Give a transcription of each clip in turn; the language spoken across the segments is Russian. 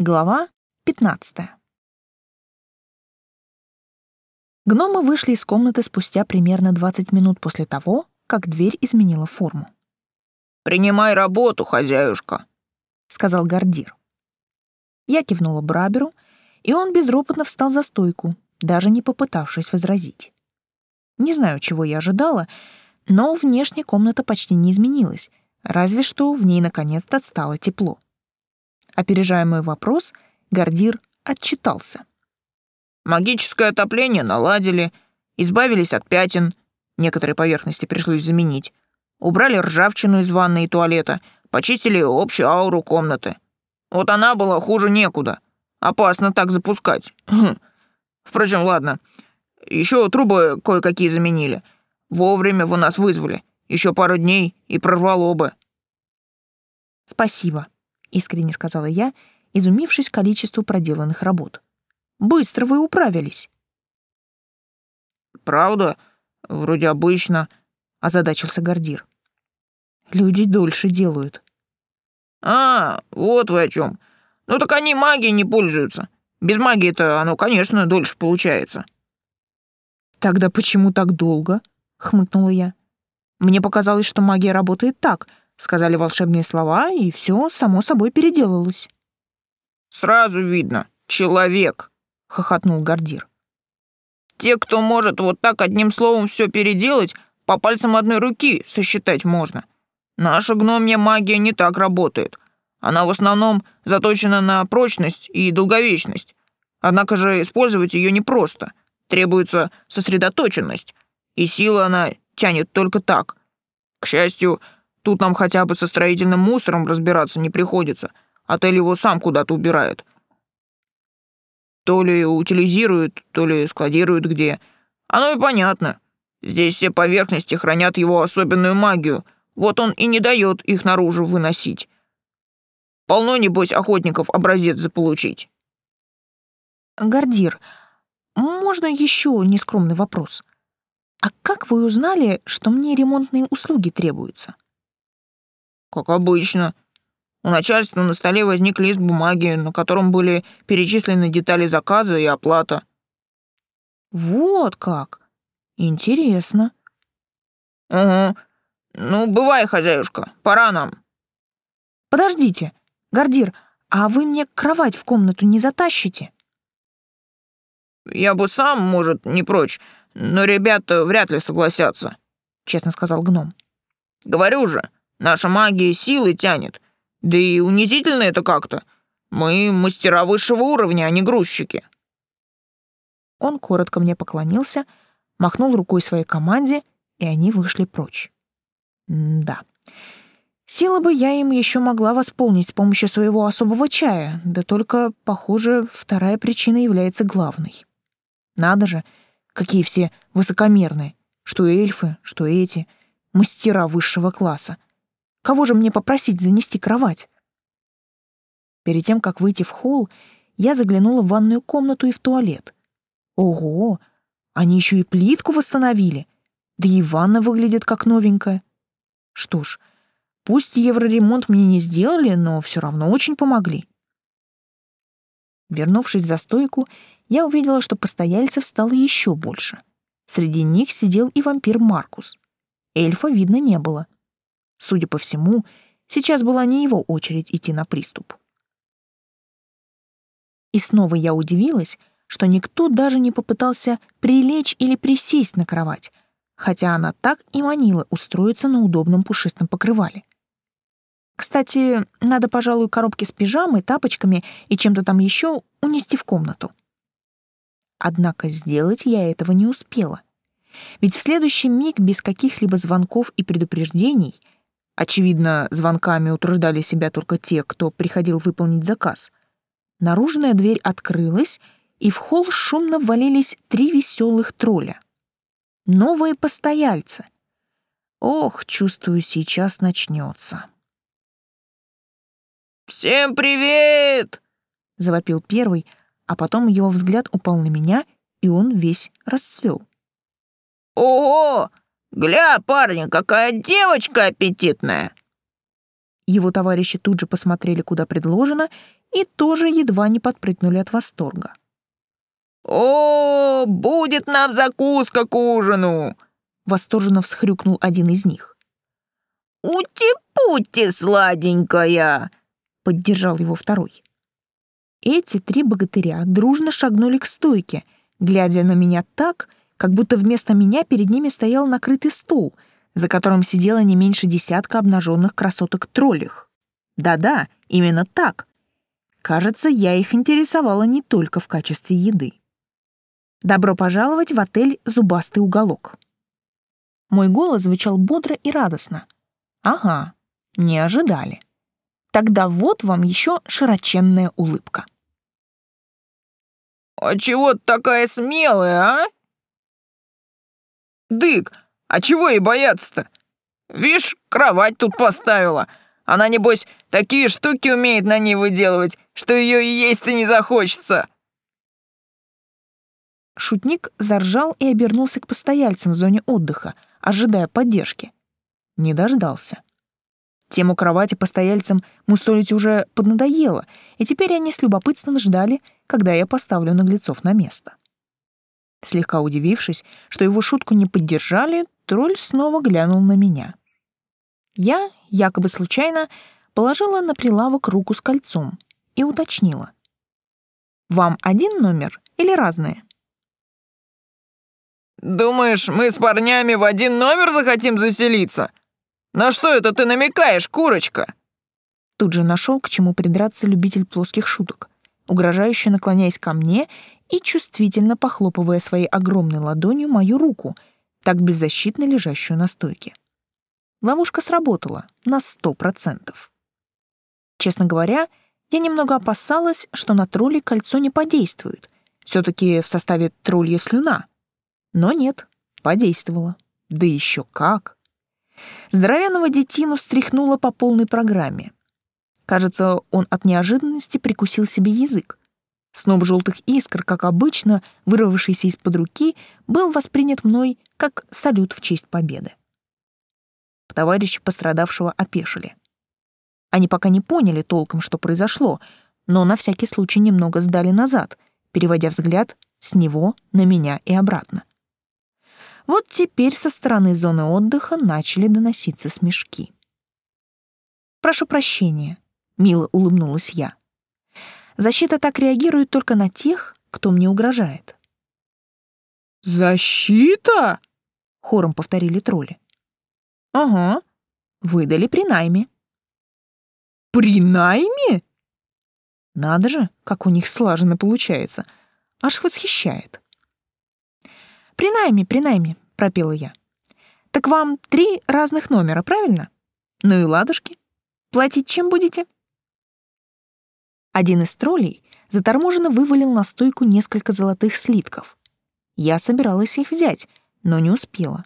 Глава 15. Гномы вышли из комнаты спустя примерно 20 минут после того, как дверь изменила форму. «Принимай работу, хозяюшка», — сказал Гордир. Я кивнула Браберу, и он безропотно встал за стойку, даже не попытавшись возразить. Не знаю, чего я ожидала, но внешне комната почти не изменилась, разве что в ней наконец-то стало тепло. Опережая мой вопрос, Гордир отчитался. «Магическое отопление наладили, избавились от пятен, некоторые поверхности пришлось заменить, убрали ржавчину из ванной и туалета, почистили общую ауру комнаты. Вот она была хуже некуда. Опасно так запускать. Хм. Впрочем, ладно. Еще трубы кое-какие заменили. Вовремя вы нас вызвали. Еще пару дней и прорвало бы». «Спасибо», — искренне сказала я, изумившись количеству проделанных работ. «Быстро вы управились». «Правда? Вроде обычно», — озадачился Гордир. «Люди дольше делают». «А, вот вы о чем. Ну так они магией не пользуются. Без магии-то оно, конечно, дольше получается». «Тогда почему так долго?» — хмыкнула я. «Мне показалось, что магия работает так — Сказали волшебные слова, и все само собой переделалось. «Сразу видно, человек», — хохотнул Гордир. «Те, кто может вот так одним словом все переделать, по пальцам одной руки сосчитать можно. Наша гномья магия не так работает. Она в основном заточена на прочность и долговечность. Однако же использовать ее непросто. Требуется сосредоточенность, и сила она тянет только так. К счастью, Тут нам хотя бы со строительным мусором разбираться не приходится. Отель его сам куда-то убирает. То ли утилизируют, то ли складируют где. Оно и понятно. Здесь все поверхности хранят его особенную магию. Вот он и не дает их наружу выносить. Полно, небось, охотников образец заполучить. Гордир, можно еще нескромный вопрос? А как вы узнали, что мне ремонтные услуги требуются? «Как обычно. У начальства на столе возник лист бумаги, на котором были перечислены детали заказа и оплата». «Вот как! Интересно». «Угу. Ну, бывай, хозяюшка, пора нам». «Подождите, Гордир, а вы мне кровать в комнату не затащите?» «Я бы сам, может, не прочь, но ребята вряд ли согласятся», — честно сказал гном. «Говорю же, Наша магия силы тянет. Да и унизительно это как-то. Мы мастера высшего уровня, а не грузчики». Он коротко мне поклонился, махнул рукой своей команде, и они вышли прочь. М да. Силы бы я им еще могла восполнить с помощью своего особого чая, да только, похоже, вторая причина является главной. Надо же, какие все высокомерные, что эльфы, что эти, мастера высшего класса. Кого же мне попросить занести кровать? Перед тем, как выйти в холл, я заглянула в ванную комнату и в туалет. Ого, они еще и плитку восстановили. Да и ванна выглядит как новенькая. Что ж, пусть евроремонт мне не сделали, но все равно очень помогли. Вернувшись за стойку, я увидела, что постояльцев стало еще больше. Среди них сидел и вампир Маркус. Эльфа видно не было — Судя по всему, сейчас была не его очередь идти на приступ. И снова я удивилась, что никто даже не попытался прилечь или присесть на кровать, хотя она так и манила устроиться на удобном пушистом покрывале. Кстати, надо, пожалуй, коробки с пижамой, тапочками и чем-то там еще унести в комнату. Однако сделать я этого не успела. Ведь в следующий миг без каких-либо звонков и предупреждений — Очевидно, звонками утруждали себя только те, кто приходил выполнить заказ. Наружная дверь открылась, и в холл шумно ввалились три веселых тролля. Новые постояльцы. Ох, чувствую, сейчас начнется. «Всем привет!» — завопил первый, а потом его взгляд упал на меня, и он весь расцвел. «Ого! «Гля, парни, какая девочка аппетитная!» Его товарищи тут же посмотрели, куда предложено, и тоже едва не подпрыгнули от восторга. «О, будет нам закуска к ужину!» — восторженно всхрюкнул один из них. «Ути-пути, сладенькая!» — поддержал его второй. Эти три богатыря дружно шагнули к стойке, глядя на меня так, как будто вместо меня перед ними стоял накрытый стол, за которым сидело не меньше десятка обнаженных красоток-троллях. Да-да, именно так. Кажется, я их интересовала не только в качестве еды. Добро пожаловать в отель «Зубастый уголок». Мой голос звучал бодро и радостно. Ага, не ожидали. Тогда вот вам еще широченная улыбка. «А чего ты такая смелая, а?» «Дык, а чего ей бояться-то? Вишь, кровать тут поставила. Она, небось, такие штуки умеет на ней выделывать, что ее и есть-то не захочется». Шутник заржал и обернулся к постояльцам в зоне отдыха, ожидая поддержки. Не дождался. Тему кровати постояльцам мусолить уже поднадоело, и теперь они с любопытством ждали, когда я поставлю наглецов на место. Слегка удивившись, что его шутку не поддержали, тролль снова глянул на меня. Я, якобы случайно, положила на прилавок руку с кольцом и уточнила. «Вам один номер или разные?» «Думаешь, мы с парнями в один номер захотим заселиться? На что это ты намекаешь, курочка?» Тут же нашел, к чему придраться любитель плоских шуток, угрожающе наклоняясь ко мне и чувствительно похлопывая своей огромной ладонью мою руку, так беззащитно лежащую на стойке. Ловушка сработала на сто процентов. Честно говоря, я немного опасалась, что на тролле кольцо не подействует. все таки в составе троллья слюна — но нет, подействовало. Да еще как. Здоровенного детину встряхнуло по полной программе. Кажется, он от неожиданности прикусил себе язык. Сноп желтых искр, как обычно, вырвавшийся из-под руки, был воспринят мной как салют в честь победы. Товарищи пострадавшего опешили. Они пока не поняли толком, что произошло, но на всякий случай немного сдали назад, переводя взгляд с него на меня и обратно. Вот теперь со стороны зоны отдыха начали доноситься смешки. «Прошу прощения», — мило улыбнулась я. «Защита так реагирует только на тех, кто мне угрожает». «Защита?» — хором повторили тролли. «Ага, выдали при найме». «При найме?» Надо же, как у них слаженно получается. Аж восхищает. «При найме, при найме», — пропела я. «Так вам три разных номера, правильно? Ну и ладушки. Платить чем будете?» Один из троллей заторможенно вывалил на стойку несколько золотых слитков. Я собиралась их взять, но не успела.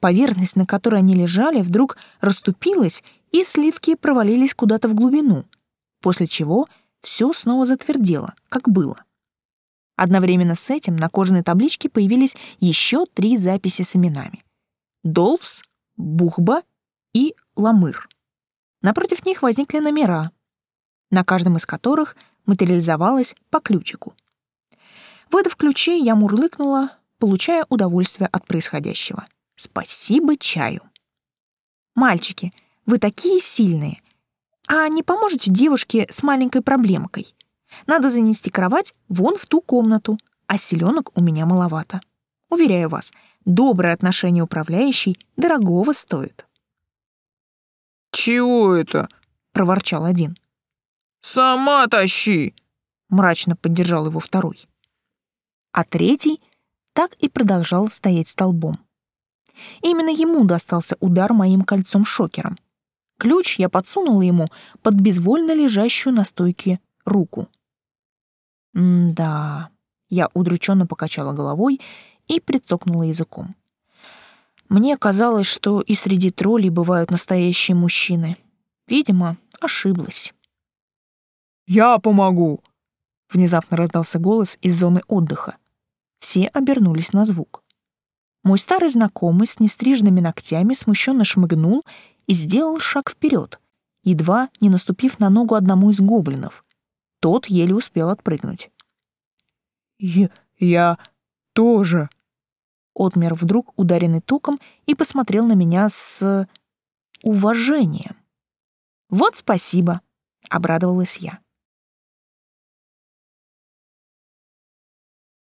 Поверхность, на которой они лежали, вдруг расступилась, и слитки провалились куда-то в глубину, после чего все снова затвердело, как было. Одновременно с этим на кожаной табличке появились еще три записи с именами. Долпс, Бухба и Ламыр. Напротив них возникли номера, на каждом из которых материализовалось по ключику. Выдав ключи, я мурлыкнула, получая удовольствие от происходящего. Спасибо чаю. «Мальчики, вы такие сильные. А не поможете девушке с маленькой проблемкой?» Надо занести кровать вон в ту комнату, а селенок у меня маловато. Уверяю вас, доброе отношение управляющей дорогого стоит. «Чего это?» — проворчал один. «Сама тащи!» — мрачно поддержал его второй. А третий так и продолжал стоять столбом. Именно ему достался удар моим кольцом-шокером. Ключ я подсунула ему под безвольно лежащую на стойке руку. «М-да...» Я удрученно покачала головой и прицокнула языком. Мне казалось, что и среди троллей бывают настоящие мужчины. Видимо, ошиблась. «Я помогу!» Внезапно раздался голос из зоны отдыха. Все обернулись на звук. Мой старый знакомый с нестриженными ногтями смущенно шмыгнул и сделал шаг вперед, едва не наступив на ногу одному из гоблинов. Тот еле успел отпрыгнуть. «Я, я тоже», Отмер вдруг, ударенный током, и посмотрел на меня с уважением. «Вот спасибо», — обрадовалась я.